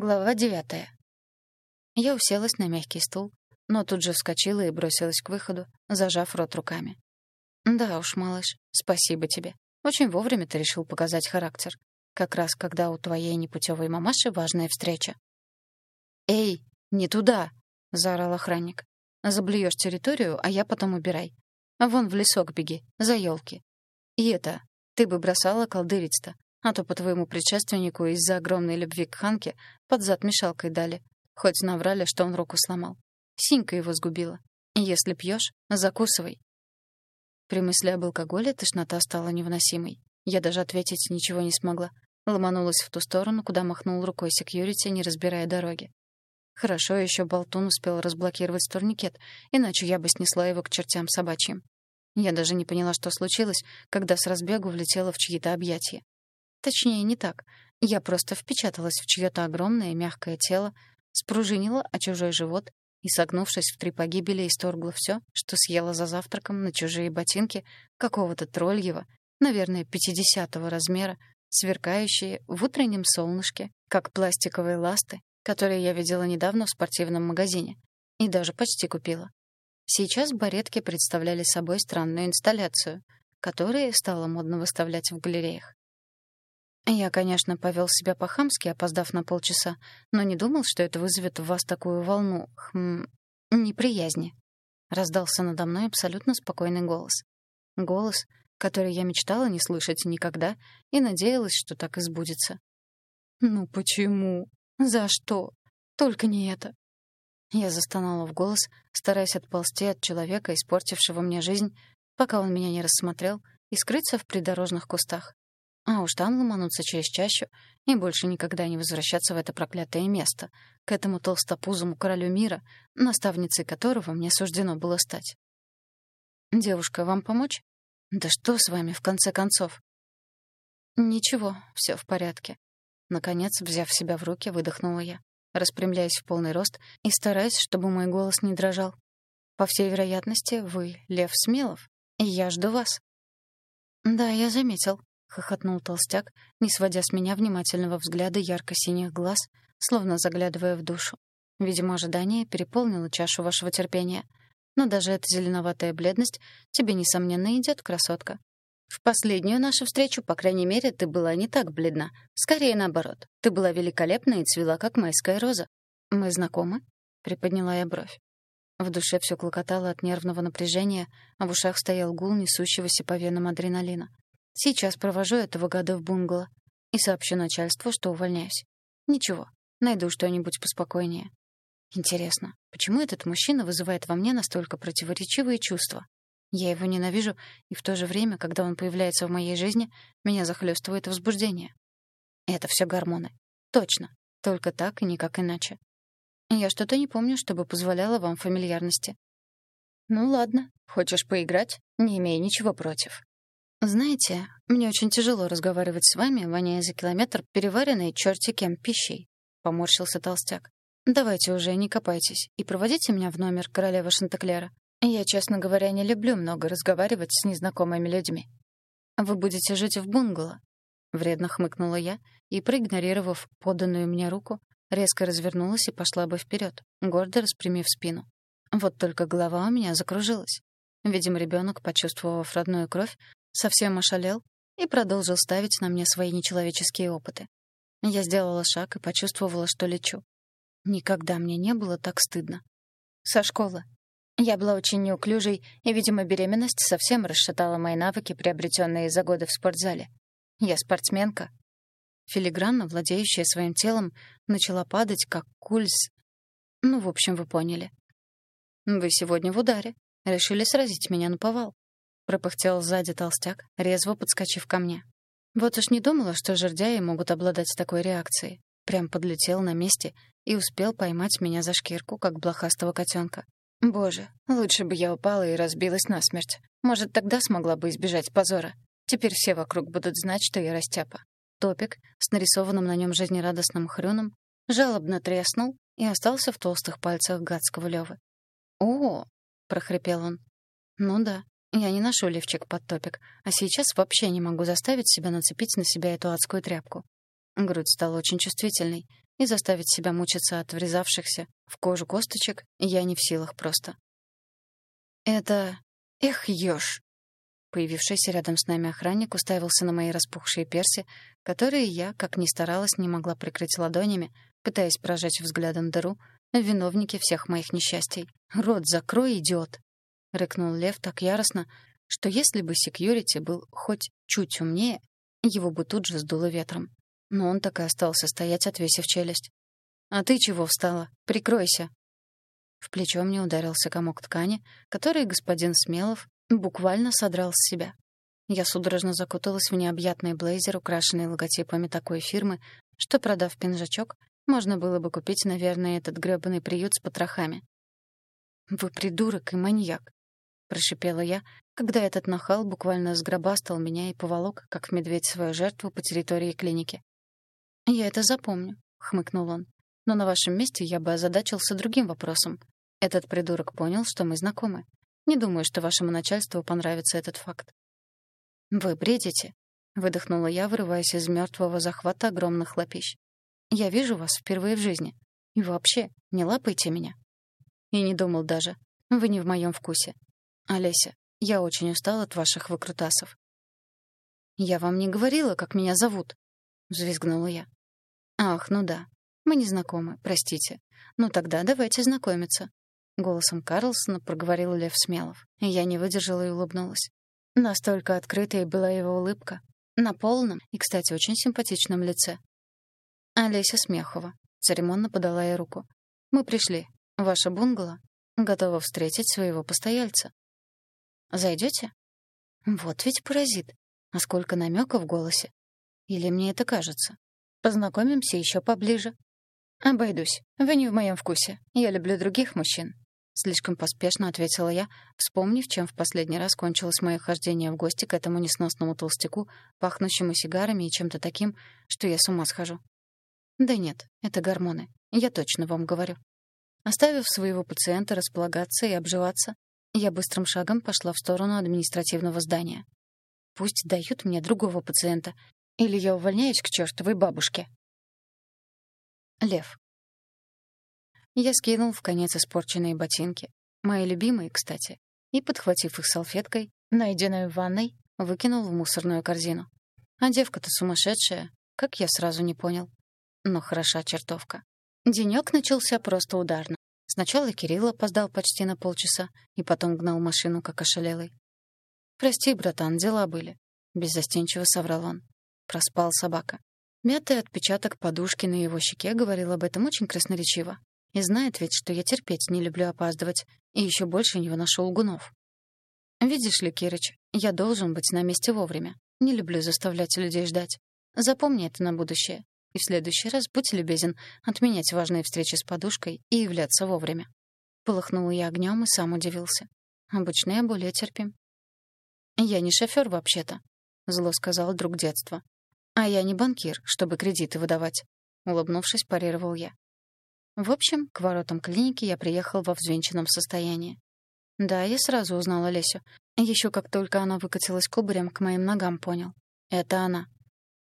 Глава девятая. Я уселась на мягкий стул, но тут же вскочила и бросилась к выходу, зажав рот руками. «Да уж, малыш, спасибо тебе. Очень вовремя ты решил показать характер. Как раз когда у твоей непутевой мамаши важная встреча». «Эй, не туда!» — заорал охранник. «Заблюешь территорию, а я потом убирай. Вон в лесок беги, за елки. И это, ты бы бросала колдырить-то, а то по твоему предшественнику из-за огромной любви к Ханке под зад мешалкой дали. Хоть наврали, что он руку сломал. Синька его сгубила. Если пьешь, закусывай. При мысли об алкоголе тошнота стала невыносимой. Я даже ответить ничего не смогла. Ломанулась в ту сторону, куда махнул рукой секьюрити, не разбирая дороги. Хорошо еще болтун успел разблокировать турникет, иначе я бы снесла его к чертям собачьим. Я даже не поняла, что случилось, когда с разбегу влетела в чьи-то объятия. Точнее, не так. Я просто впечаталась в чьё-то огромное мягкое тело, спружинила о чужой живот и, согнувшись в три погибели, исторгла всё, что съела за завтраком на чужие ботинки какого-то тролльего, наверное, пятидесятого размера, сверкающие в утреннем солнышке, как пластиковые ласты, которые я видела недавно в спортивном магазине. И даже почти купила. Сейчас баретки представляли собой странную инсталляцию, которую стало модно выставлять в галереях. Я, конечно, повел себя по-хамски, опоздав на полчаса, но не думал, что это вызовет в вас такую волну, хм, неприязни. Раздался надо мной абсолютно спокойный голос. Голос, который я мечтала не слышать никогда и надеялась, что так и сбудется. «Ну почему? За что? Только не это!» Я застонала в голос, стараясь отползти от человека, испортившего мне жизнь, пока он меня не рассмотрел, и скрыться в придорожных кустах. А уж там ломануться через чащу и больше никогда не возвращаться в это проклятое место, к этому толстопузому королю мира, наставницей которого мне суждено было стать. «Девушка, вам помочь?» «Да что с вами, в конце концов?» «Ничего, все в порядке». Наконец, взяв себя в руки, выдохнула я, распрямляясь в полный рост и стараясь, чтобы мой голос не дрожал. «По всей вероятности, вы Лев Смелов, и я жду вас». «Да, я заметил», хохотнул толстяк, не сводя с меня внимательного взгляда ярко-синих глаз, словно заглядывая в душу. Видимо, ожидание переполнило чашу вашего терпения. Но даже эта зеленоватая бледность тебе, несомненно, идет, красотка. В последнюю нашу встречу, по крайней мере, ты была не так бледна. Скорее наоборот. Ты была великолепна и цвела, как майская роза. Мы знакомы? Приподняла я бровь. В душе все клокотало от нервного напряжения, а в ушах стоял гул несущегося по венам адреналина. Сейчас провожу этого года в бунгало и сообщу начальству, что увольняюсь. Ничего, найду что-нибудь поспокойнее. Интересно, почему этот мужчина вызывает во мне настолько противоречивые чувства? Я его ненавижу, и в то же время, когда он появляется в моей жизни, меня захлестывает возбуждение. Это все гормоны. Точно. Только так и никак иначе. Я что-то не помню, чтобы позволяло вам фамильярности. Ну ладно, хочешь поиграть? Не имею ничего против. «Знаете, мне очень тяжело разговаривать с вами, воняя за километр переваренной черти кем пищей», — поморщился толстяк. «Давайте уже, не копайтесь, и проводите меня в номер королевы Шантеклера. Я, честно говоря, не люблю много разговаривать с незнакомыми людьми». «Вы будете жить в бунгало», — вредно хмыкнула я и, проигнорировав поданную мне руку, резко развернулась и пошла бы вперед, гордо распрямив спину. Вот только голова у меня закружилась. Видимо, ребенок, почувствовав родную кровь, совсем ошалел и продолжил ставить на мне свои нечеловеческие опыты. Я сделала шаг и почувствовала, что лечу. Никогда мне не было так стыдно. Со школы. Я была очень неуклюжей, и, видимо, беременность совсем расшатала мои навыки, приобретенные за годы в спортзале. Я спортсменка. Филигранно, владеющая своим телом, начала падать, как кульс. Ну, в общем, вы поняли. Вы сегодня в ударе. Решили сразить меня на повал. — пропыхтел сзади толстяк, резво подскочив ко мне. Вот уж не думала, что жердяи могут обладать такой реакцией. Прям подлетел на месте и успел поймать меня за шкирку, как блохастого котенка. Боже, лучше бы я упала и разбилась насмерть. Может, тогда смогла бы избежать позора. Теперь все вокруг будут знать, что я растяпа. Топик с нарисованным на нем жизнерадостным хрюном жалобно треснул и остался в толстых пальцах гадского Лёвы. «О!» — прохрипел он. «Ну да, я не ношу лифчик под топик, а сейчас вообще не могу заставить себя нацепить на себя эту адскую тряпку. Грудь стала очень чувствительной, и заставить себя мучиться от врезавшихся в кожу косточек я не в силах просто. «Это... Эх, ёж!» Появившийся рядом с нами охранник уставился на мои распухшие перси, которые я, как ни старалась, не могла прикрыть ладонями, пытаясь прожечь взглядом дыру, виновники всех моих несчастий. «Рот закрой, идиот!» — рыкнул Лев так яростно, что если бы секьюрити был хоть чуть умнее, его бы тут же сдуло ветром. Но он так и остался стоять, отвесив челюсть. «А ты чего встала? Прикройся!» В плечо мне ударился комок ткани, который господин Смелов буквально содрал с себя. Я судорожно закуталась в необъятный блейзер, украшенный логотипами такой фирмы, что, продав пинжачок, можно было бы купить, наверное, этот грёбаный приют с потрохами. «Вы придурок и маньяк», — прошипела я, когда этот нахал буквально сгробастал меня и поволок, как медведь свою жертву по территории клиники. «Я это запомню», — хмыкнул он. «Но на вашем месте я бы озадачился другим вопросом. Этот придурок понял, что мы знакомы. Не думаю, что вашему начальству понравится этот факт. Вы бредите, выдохнула я, вырываясь из мертвого захвата огромных лапищ. Я вижу вас впервые в жизни. И вообще, не лапайте меня. И не думал даже. Вы не в моем вкусе. Олеся, я очень устал от ваших выкрутасов. Я вам не говорила, как меня зовут, взвизгнула я. Ах, ну да. Мы не знакомы, простите. Ну тогда давайте знакомиться. Голосом Карлсона проговорил Лев Смелов. Я не выдержала и улыбнулась. Настолько открытой была его улыбка. На полном и, кстати, очень симпатичном лице. Олеся Смехова. Церемонно подала ей руку. «Мы пришли. Ваша бунгало готова встретить своего постояльца. Зайдете? Вот ведь паразит. А сколько намека в голосе. Или мне это кажется? Познакомимся еще поближе. Обойдусь. Вы не в моем вкусе. Я люблю других мужчин. Слишком поспешно ответила я, вспомнив, чем в последний раз кончилось мое хождение в гости к этому несносному толстяку, пахнущему сигарами и чем-то таким, что я с ума схожу. Да нет, это гормоны. Я точно вам говорю. Оставив своего пациента располагаться и обживаться, я быстрым шагом пошла в сторону административного здания. Пусть дают мне другого пациента, или я увольняюсь к чертовой бабушке. Лев. Я скинул в конец испорченные ботинки, мои любимые, кстати, и, подхватив их салфеткой, найденную в ванной, выкинул в мусорную корзину. А девка-то сумасшедшая, как я сразу не понял. Но хороша чертовка. Денёк начался просто ударно. Сначала Кирилл опоздал почти на полчаса, и потом гнал машину, как ошалелый. «Прости, братан, дела были», — беззастенчиво соврал он. Проспал собака. Мятый отпечаток подушки на его щеке говорил об этом очень красноречиво. И знает ведь, что я терпеть не люблю опаздывать, и еще больше не выношу лгунов. Видишь ли, Кирыч, я должен быть на месте вовремя. Не люблю заставлять людей ждать. Запомни это на будущее. И в следующий раз будь любезен отменять важные встречи с подушкой и являться вовремя. Полыхнул я огнем и сам удивился. Обычно я более терпим. «Я не шофер вообще-то», — зло сказал друг детства. «А я не банкир, чтобы кредиты выдавать», — улыбнувшись, парировал я. В общем, к воротам клиники я приехал во взвинченном состоянии. Да, я сразу узнала Лесю. Еще как только она выкатилась кубарем, к моим ногам понял. Это она.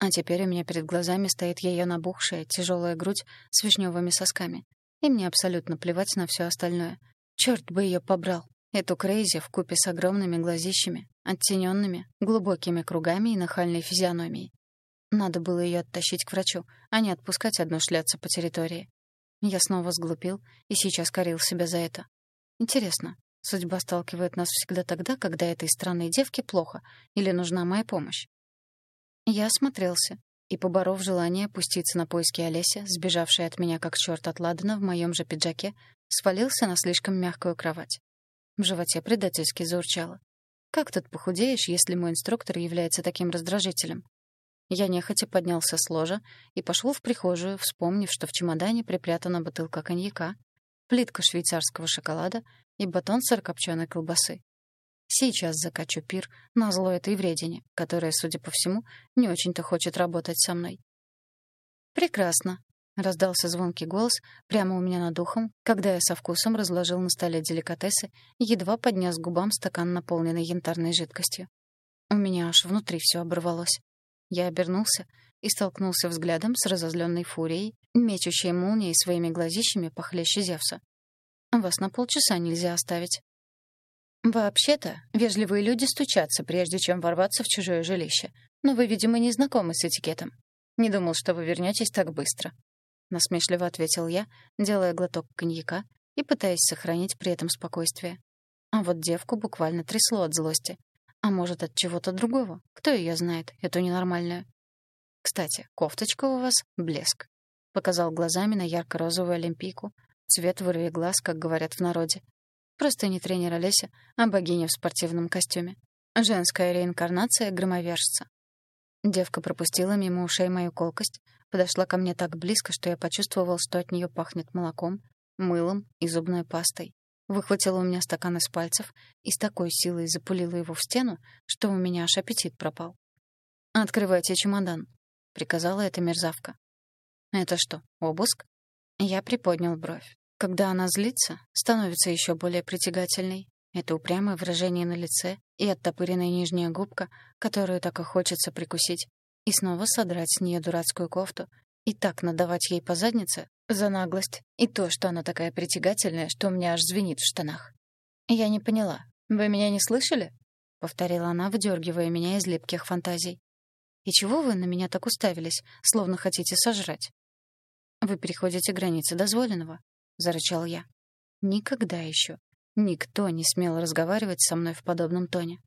А теперь у меня перед глазами стоит ее набухшая, тяжелая грудь с вишневыми сосками. И мне абсолютно плевать на все остальное. Черт бы ее побрал. Эту Крейзи в купе с огромными глазищами, оттененными, глубокими кругами и нахальной физиономией. Надо было ее оттащить к врачу, а не отпускать одну шляться по территории. Я снова сглупил и сейчас корил себя за это. Интересно, судьба сталкивает нас всегда тогда, когда этой странной девке плохо или нужна моя помощь? Я осмотрелся и, поборов желание опуститься на поиски Олеся, сбежавшей от меня как черт от Ладана в моем же пиджаке, свалился на слишком мягкую кровать. В животе предательски заурчало. Как тут похудеешь, если мой инструктор является таким раздражителем? Я нехотя поднялся с ложа и пошел в прихожую, вспомнив, что в чемодане припрятана бутылка коньяка, плитка швейцарского шоколада и батон сырокопченой колбасы. Сейчас закачу пир на зло этой вредине, которая, судя по всему, не очень-то хочет работать со мной. «Прекрасно», — раздался звонкий голос прямо у меня над ухом, когда я со вкусом разложил на столе деликатесы и едва поднес к губам стакан, наполненный янтарной жидкостью. У меня аж внутри все оборвалось. Я обернулся и столкнулся взглядом с разозленной фурией, мечущие молнией своими глазищами похлеще Зевса. «Вас на полчаса нельзя оставить». «Вообще-то, вежливые люди стучатся, прежде чем ворваться в чужое жилище. Но вы, видимо, не знакомы с этикетом. Не думал, что вы вернетесь так быстро». Насмешливо ответил я, делая глоток коньяка и пытаясь сохранить при этом спокойствие. А вот девку буквально трясло от злости. А может, от чего-то другого. Кто ее знает, эту ненормальную. «Кстати, кофточка у вас — блеск», — показал глазами на ярко-розовую олимпийку. Цвет вырви глаз, как говорят в народе. Просто не тренер Олеся, а богиня в спортивном костюме. Женская реинкарнация громовержца. Девка пропустила мимо ушей мою колкость, подошла ко мне так близко, что я почувствовал, что от нее пахнет молоком, мылом и зубной пастой. Выхватила у меня стакан из пальцев и с такой силой запулила его в стену, что у меня аж аппетит пропал. «Открывайте чемодан», — приказала эта мерзавка. «Это что, обыск?» Я приподнял бровь. Когда она злится, становится еще более притягательной. Это упрямое выражение на лице и оттопыренная нижняя губка, которую так и хочется прикусить, и снова содрать с нее дурацкую кофту и так надавать ей по заднице за наглость и то, что она такая притягательная, что у меня аж звенит в штанах. «Я не поняла. Вы меня не слышали?» — повторила она, выдергивая меня из липких фантазий. «И чего вы на меня так уставились, словно хотите сожрать?» «Вы переходите границы дозволенного», — зарычал я. «Никогда еще никто не смел разговаривать со мной в подобном тоне».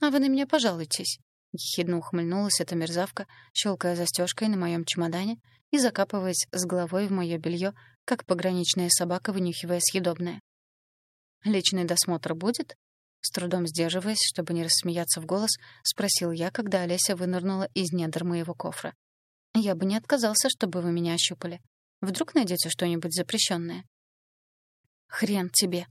«А вы на меня пожалуйтесь», — ехидно ухмыльнулась эта мерзавка, щелкая застежкой на моем чемодане и закапываясь с головой в мое белье, как пограничная собака, вынюхивая съедобное. «Личный досмотр будет?» С трудом сдерживаясь, чтобы не рассмеяться в голос, спросил я, когда Олеся вынырнула из недр моего кофра. Я бы не отказался, чтобы вы меня ощупали. Вдруг найдете что-нибудь запрещенное. Хрен тебе,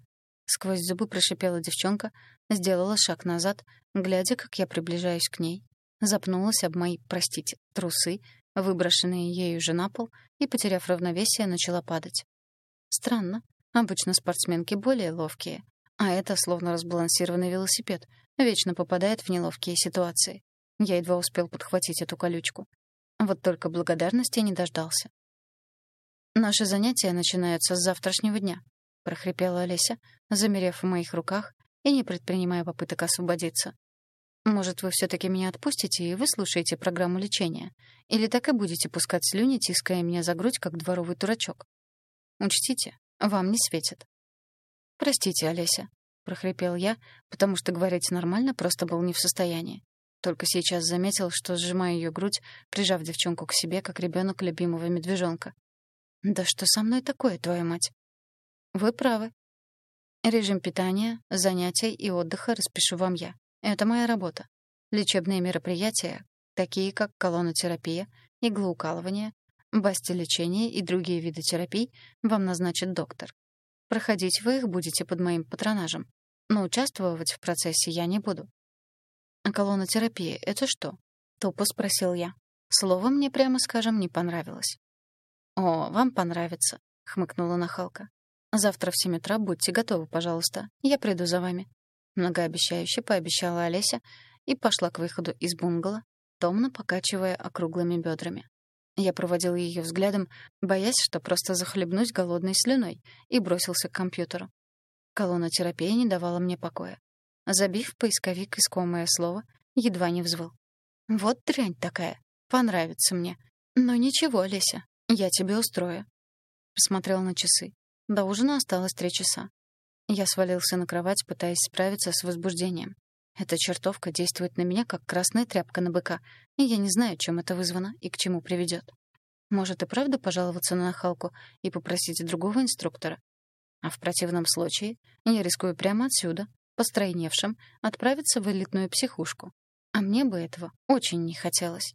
сквозь зубы прошипела девчонка, сделала шаг назад, глядя, как я приближаюсь к ней, запнулась об мои, простите, трусы, выброшенные ею же на пол, и, потеряв равновесие, начала падать. Странно. Обычно спортсменки более ловкие, а это словно разбалансированный велосипед, вечно попадает в неловкие ситуации. Я едва успел подхватить эту колючку. Вот только благодарности не дождался. «Наши занятия начинаются с завтрашнего дня», — прохрипела Олеся, замерев в моих руках и не предпринимая попыток освободиться. «Может, вы все-таки меня отпустите и выслушаете программу лечения? Или так и будете пускать слюни, тиская меня за грудь, как дворовый дурачок? Учтите, вам не светит». «Простите, Олеся», — прохрипел я, потому что говорить нормально просто был не в состоянии. Только сейчас заметил, что сжимаю ее грудь, прижав девчонку к себе, как ребенок любимого медвежонка. «Да что со мной такое, твоя мать?» «Вы правы. Режим питания, занятий и отдыха распишу вам я. Это моя работа. Лечебные мероприятия, такие как колонотерапия, иглоукалывание, бастилечение и другие виды терапий, вам назначит доктор. Проходить вы их будете под моим патронажем, но участвовать в процессе я не буду. «А колонотерапия — это что?» — тупо спросил я. Слово мне, прямо скажем, не понравилось. «О, вам понравится», — хмыкнула нахалка. «Завтра в семь утра будьте готовы, пожалуйста. Я приду за вами». Многообещающе пообещала Олеся и пошла к выходу из бунгало, томно покачивая округлыми бедрами. Я проводил ее взглядом, боясь, что просто захлебнусь голодной слюной, и бросился к компьютеру. Колонна терапии не давала мне покоя. Забив поисковик искомое слово, едва не взвыл. «Вот дрянь такая. Понравится мне. Но ничего, Леся, я тебе устрою». Посмотрел на часы. До ужина осталось три часа. Я свалился на кровать, пытаясь справиться с возбуждением. Эта чертовка действует на меня, как красная тряпка на быка, и я не знаю, чем это вызвано и к чему приведет. Может и правда пожаловаться на нахалку и попросить другого инструктора? А в противном случае я рискую прямо отсюда, постройневшим, отправиться в элитную психушку. А мне бы этого очень не хотелось.